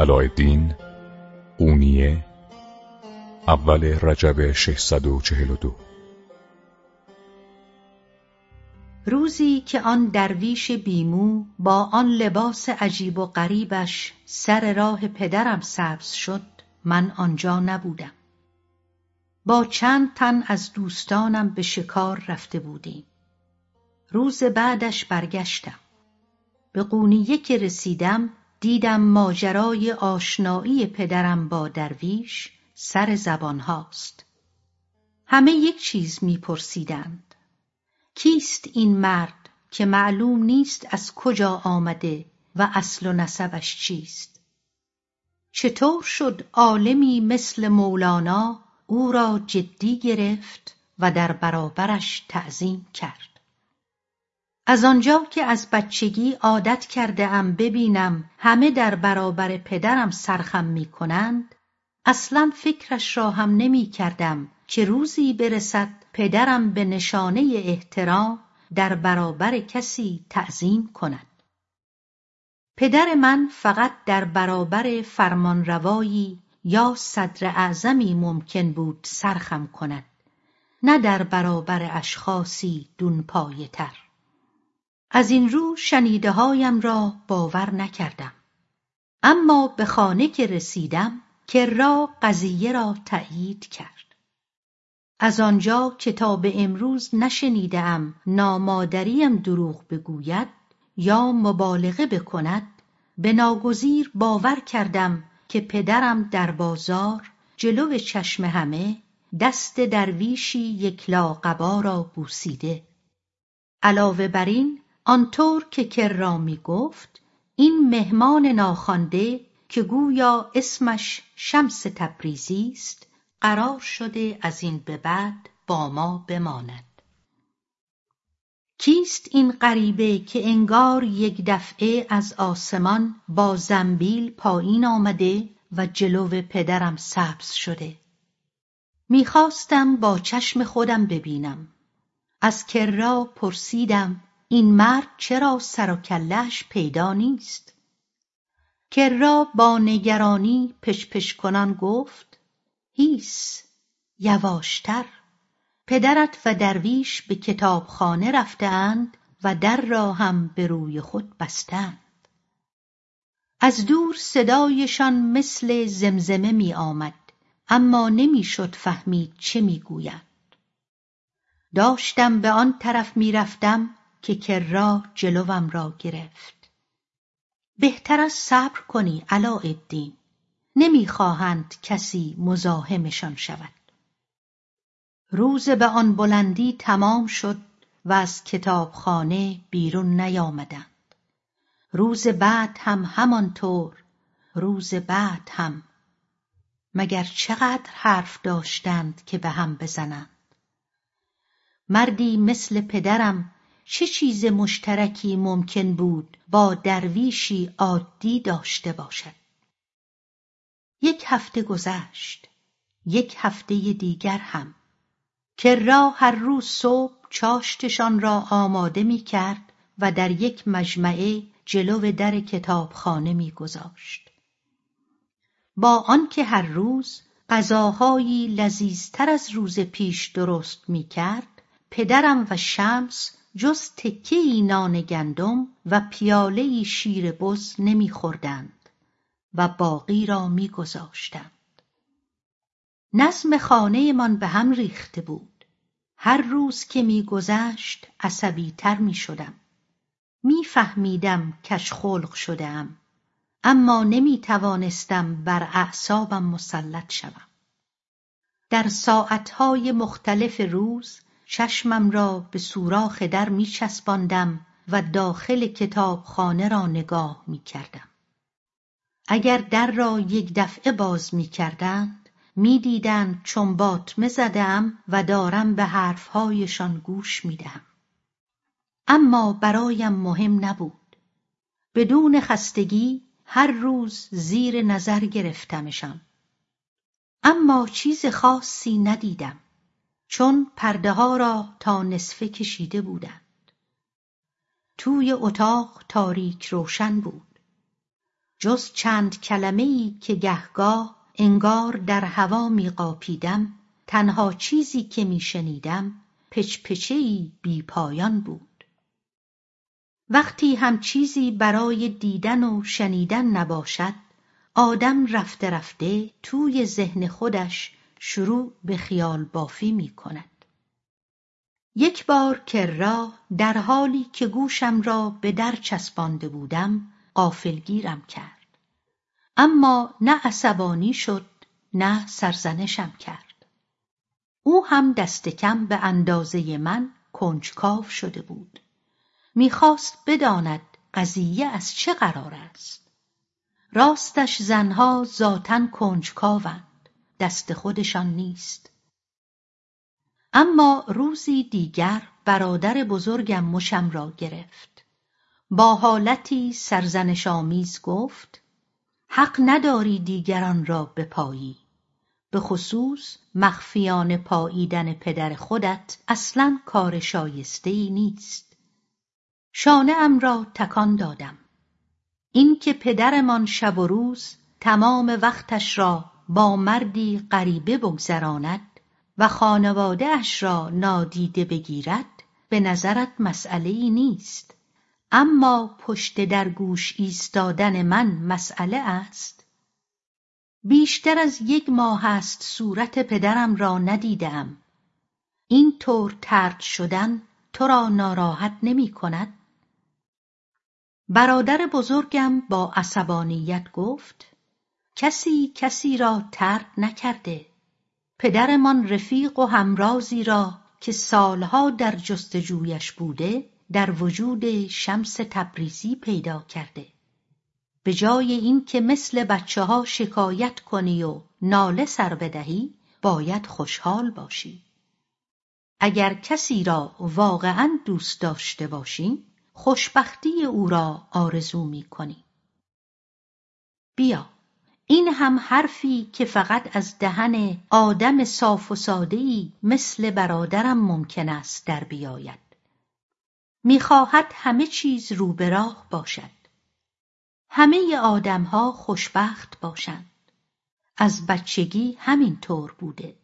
علایالدین قونیه اول رجب 642 روزی که آن درویش بیمو با آن لباس عجیب و غریبش سر راه پدرم سبز شد من آنجا نبودم. با چند تن از دوستانم به شکار رفته بودیم. روز بعدش برگشتم. به قونیه که رسیدم دیدم ماجرای آشنایی پدرم با درویش سر زبان هاست. همه یک چیز میپرسیدند. کیست این مرد که معلوم نیست از کجا آمده و اصل و نسبش چیست؟ چطور شد عالمی مثل مولانا او را جدی گرفت و در برابرش تعظیم کرد؟ از آنجا که از بچگی عادت کرده ام ببینم همه در برابر پدرم سرخم می کنند اصلا فکرش را هم نمی کردم که روزی برسد پدرم به نشانه احترام در برابر کسی تعظیم کند. پدر من فقط در برابر فرمانروایی یا صدر اعظمی ممکن بود سرخم کند نه در برابر اشخاصی دون تر از این رو شنیدههایم را باور نکردم. اما به خانه که رسیدم کرا قضیه را تأیید کرد. از آنجا که تا به امروز نشنیدم نامادریم دروغ بگوید یا مبالغه بکند به ناگزیر باور کردم که پدرم در بازار جلو چشم همه دست درویشی یک لاقبا را بوسیده. علاوه بر این آنطور که کرا می گفت این مهمان ناخوانده که گویا اسمش شمس تبریزی است قرار شده از این به بعد با ما بماند. کیست این غریبه که انگار یک دفعه از آسمان با زنبیل پایین آمده و جلو پدرم سبز شده؟ می‌خواستم با چشم خودم ببینم. از کرا پرسیدم این مرد چرا سر و کلهش پیدا نیست؟ کرا با نگرانی پشپش کنان گفت هیس یواشتر. پدرت و درویش به کتابخانه رفتهاند و در را هم به روی خود بستند. از دور صدایشان مثل زمزمه می آمد اما نمی‌شد فهمید چه می‌گویند داشتم به آن طرف می‌رفتم که کرا جلوم را گرفت. بهتر است صبر کنی علاءالدین. نمی‌خواهند کسی مزاحمشان شود. روز به آن بلندی تمام شد و از کتابخانه بیرون نیامدند. روز بعد هم همانطور روز بعد هم. مگر چقدر حرف داشتند که به هم بزنند؟ مردی مثل پدرم چه چیز مشترکی ممکن بود با درویشی عادی داشته باشد؟ یک هفته گذشت یک هفته دیگر هم. کرا هر روز صبح چاشتشان را آماده می کرد و در یک مجمعه جلو در کتابخانه میگذاشت. با آنکه هر روز غذاهایی لذیذتر از روز پیش درست می کرد پدرم و شمس جز تکهای نان گندم و پیالهای شیر بز نمیخوردند و باقی را میگذاشتند نظم خانهمان به هم ریخته بود. هر روز که میگذشت عصبیتر می‌شدم میفهمیدم کش خلق شدهام اما نمی‌توانستم بر اعصابم مسلط شوم. در ساعتهای مختلف روز چشمم را به سوراخ در میچسباندم و داخل کتابخانه را نگاه می‌کردم. اگر در را یک دفعه باز می‌کردند می‌دیدند چون باطمه زدهام و دارم به حرفهایشان گوش می‌دهم. اما برایم مهم نبود. بدون خستگی هر روز زیر نظر گرفتمشان. اما چیز خاصی ندیدم. چون ها را تا نصفه کشیده بودند. توی اتاق تاریک روشن بود. جز چند کلمه ای که گهگاه انگار در هوا میقاپیدم تنها چیزی که میشنیدم پچپچه ای بی پایان بود. وقتی هم چیزی برای دیدن و شنیدن نباشد آدم رفته رفته توی ذهن خودش شروع به خیال بافی می کند. یک بار کرا در حالی که گوشم را به در چسبانده بودم غافلگیرم کرد. اما نه عصبانی شد نه سرزنشم کرد. او هم دست کم به اندازه من کنجکاو شده بود. می‌خواست بداند قضیه از چه قرار است. راستش زنها ذاتا کنجکاوند دست خودشان نیست. اما روزی دیگر برادر بزرگم مشم را گرفت. با حالتی سرزنش آمیز گفت حق نداری دیگران را بپایی. به خصوص مخفیان پاییدن پدر خودت اصلا کار شایسته ای نیست. شانه ام را تکان دادم. اینکه پدرمان شب و روز تمام وقتش را با مردی غریبه بگذراند و خانواده اش را نادیده بگیرد به نظرت مسئله ای نیست. اما پشت در گوش ایستادن من مسئله است. بیشتر از یک ماه است صورت پدرم را ندیدم. این طور ترد شدن تو را ناراحت نمی کند. برادر بزرگم با عصبانیت گفت کسی کسی را ترد نکرده. پدرمان رفیق و همرازی را که سالها در جستجویش بوده در وجود شمس تبریزی پیدا کرده. به جای اینکه مثل بچه ها شکایت کنی و ناله سر بدهی باید خوشحال باشی. اگر کسی را واقعا دوست داشته باشی خوشبختی او را آرزو می کنی. بیا. این هم حرفی که فقط از دهن آدم صاف و سادهی مثل برادرم ممکن است در بیاید. می‌خواهد همه چیز رو به راه باشد. همه آدمها خوشبخت باشند. از بچگی همین طور بوده.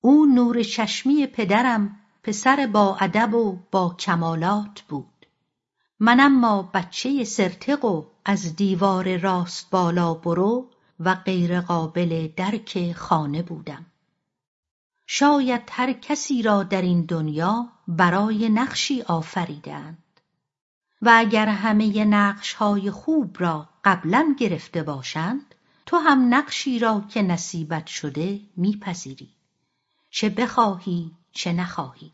او نور چشمی پدرم پسر با ادب و با کمالات بود. من اما بچه سرتق و از دیوار راست بالا برو و غیر قابل درک خانه بودم. شاید هر کسی را در این دنیا برای نقشی آفریدند و اگر همه نقش های خوب را قبلا گرفته باشند تو هم نقشی را که نصیبت شده میپذیری. چه بخواهی چه نخواهی.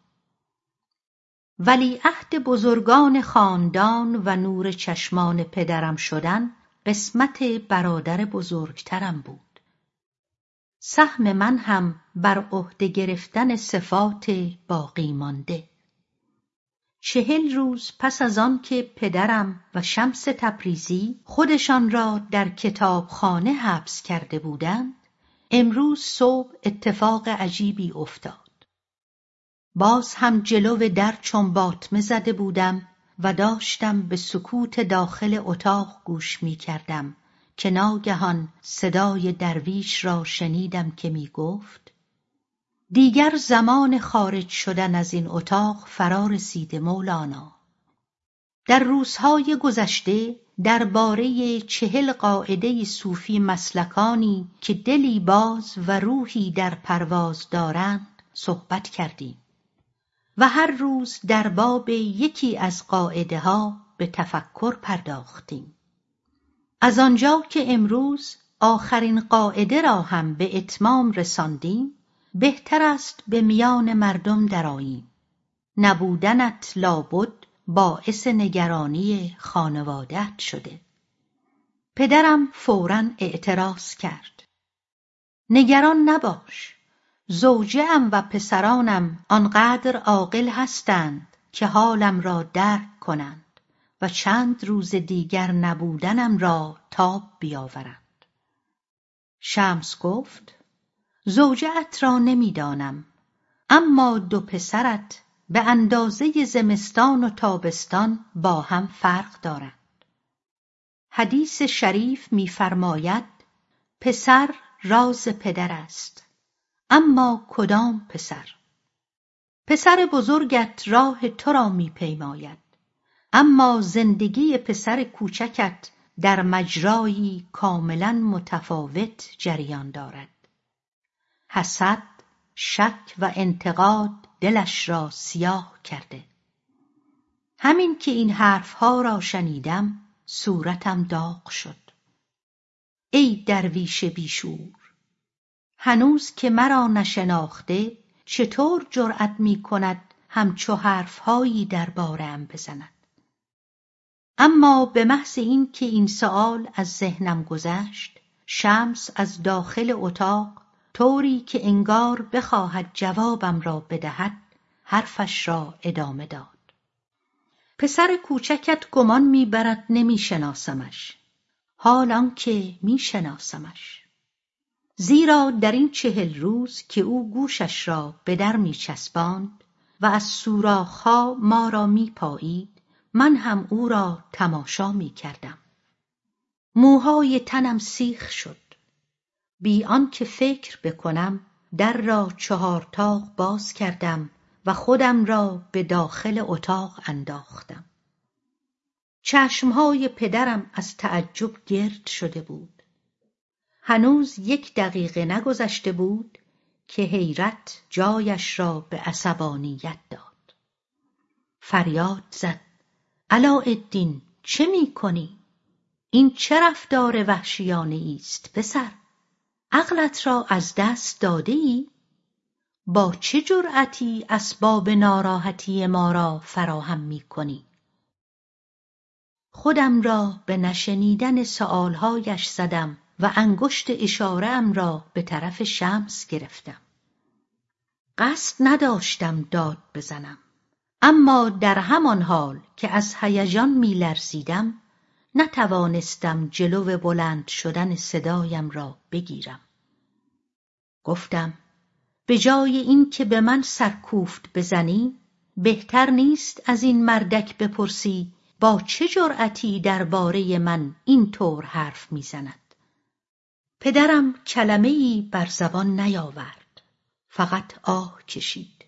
ولیعهد بزرگان خاندان و نور چشمان پدرم شدن قسمت برادر بزرگترم بود. سهم من هم بر عهده گرفتن صفات باقی مانده. چهل روز پس از آن که پدرم و شمس تبریزی خودشان را در کتابخانه حبس کرده بودند امروز صبح اتفاق عجیبی افتاد. باز هم جلو در چون باطمه زده بودم و داشتم به سکوت داخل اتاق گوش می کردم که ناگهان صدای درویش را شنیدم که می گفت دیگر زمان خارج شدن از این اتاق فرا رسید مولانا. در روزهای گذشته درباره چهل قاعده صوفی مسلکانی که دلی باز و روحی در پرواز دارند صحبت کردیم. و هر روز در باب یکی از قاعده ها به تفکر پرداختیم. از آنجا که امروز آخرین قاعده را هم به اتمام رساندیم بهتر است به میان مردم دراییم نبودنت لابد باعث نگرانی خانوادت شده. پدرم فورا اعتراض کرد. نگران نباش. زوجهام و پسرانم آنقدر عاقل هستند که حالم را درک کنند و چند روز دیگر نبودنم را تاب بیاورند. شمس گفت زوجهات را نمی‌دانم اما دو پسرت به اندازه زمستان و تابستان با هم فرق دارند. حدیث شریف می‌فرماید پسر راز پدر است. اما کدام پسر؟ پسر بزرگت راه تو را میپیماید. اما زندگی پسر کوچکت در مجرایی کاملا متفاوت جریان دارد. حسد شک و انتقاد دلش را سیاه کرده. همین که این حرفها را شنیدم صورتم داغ شد. ای درویش بیشور هنوز که مرا نشناخته چطور جرأت می کند همچو حرفهایی دربارهام بزند؟ اما به محض این که این سؤال از ذهنم گذشت شمس از داخل اتاق طوری که انگار بخواهد جوابم را بدهد حرفش را ادامه داد. پسر کوچکت گمان می‌برد نمیشناسمش. حال آنکه میشناسمش. زیرا در این چهل روز که او گوشش را به در میچسباند و از سوراخها ما را میپایید من هم او را تماشا می‌کردم. موهای تنم سیخ شد. بی آنکه فکر بکنم در را چهارتاق باز کردم و خودم را به داخل اتاق انداختم. چشمهای پدرم از تعجب گرد شده بود. هنوز یک دقیقه نگذشته بود که حیرت جایش را به عصبانیت داد. فریاد زد. علاءالدین چه می‌کنی؟ این چه رفتار وحشیانه است پسر؟ عقلت را از دست داده ای؟ با چه جرأتی اسباب ناراحتی ما را فراهم می کنی؟ خودم را به نشنیدن سؤالهایش زدم. و انگشت اشارهام را به طرف شمس گرفتم. قصد نداشتم داد بزنم. اما در همان حال که از هیجان میلرزیدم نتوانستم جلو بلند شدن صدایم را بگیرم گفتم به جای اینکه به من سرکوفت بزنی بهتر نیست از این مردک بپرسی با چه جرأتی درباره من این طور حرف می‌زند پدرم کلمه ای بر زبان نیاورد. فقط آه کشید.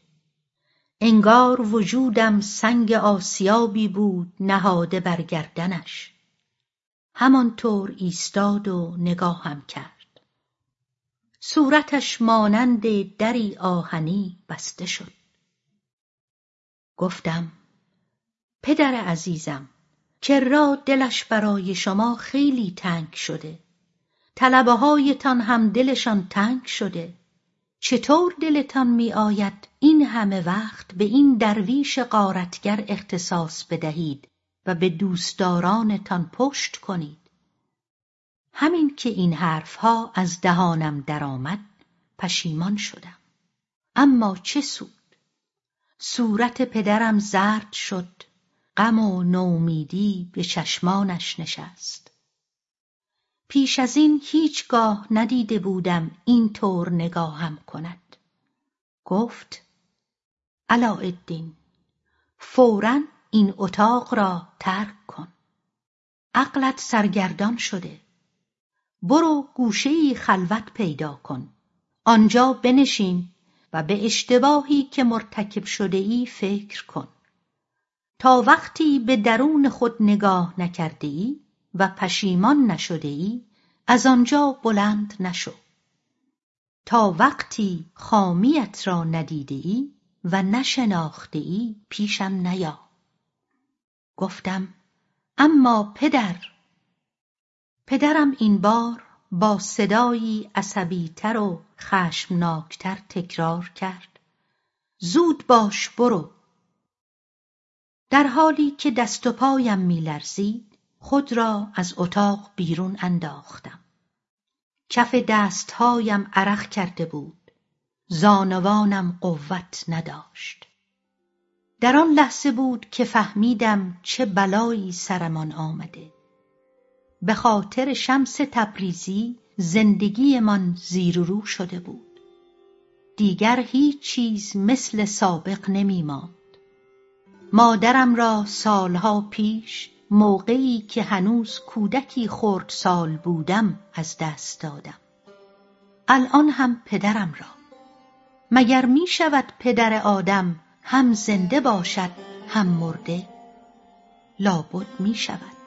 انگار وجودم سنگ آسیابی بود نهاده بر گردنش. همانطور ایستاد و نگاهم کرد. صورتش مانند دری آهنی بسته شد. گفتم پدر عزیزم کرا دلش برای شما خیلی تنگ شده. طلبه هایتان هم دلشان تنگ شده. چطور دلتان می آید این همه وقت به این درویش غارتگر اختصاص بدهید و به دوستدارانتان پشت کنید؟ همین که این حرفها از دهانم درآمد پشیمان شدم. اما چه سود؟ صورت پدرم زرد شد غم و نومیدی به چشمانش نشست. پیش از این هیچگاه ندیده بودم این طور نگاهم کند. گفت علاءالدین فورا این اتاق را ترک کن. عقلت سرگردان شده. برو گوشهای خلوت پیدا کن. آنجا بنشین و به اشتباهی که مرتکب شده ای فکر کن. تا وقتی به درون خود نگاه نکرده ای و پشیمان نشده ای از آنجا بلند نشو. تا وقتی خامیت را ندیده ای و نشناخته ای پیشم نیا. گفتم اما پدر پدرم این بار با صدایی عصبیتر و خشمناکتر تکرار کرد. زود باش برو. در حالی که دست و پایم میلرزید خود را از اتاق بیرون انداختم. کف دستهایم عرق کرده بود. زانوانم قوت نداشت. در آن لحظه بود که فهمیدم چه بلایی سرمان آمده. به خاطر شمس تبریزی زندگیمان زیر و رو شده بود. دیگر هیچ چیز مثل سابق نمیماند. مادرم را سالها پیش موقعی که هنوز کودکی سال بودم از دست دادم. الان هم پدرم را. مگر می شود پدر آدم هم زنده باشد هم مرده؟ لابد می شود.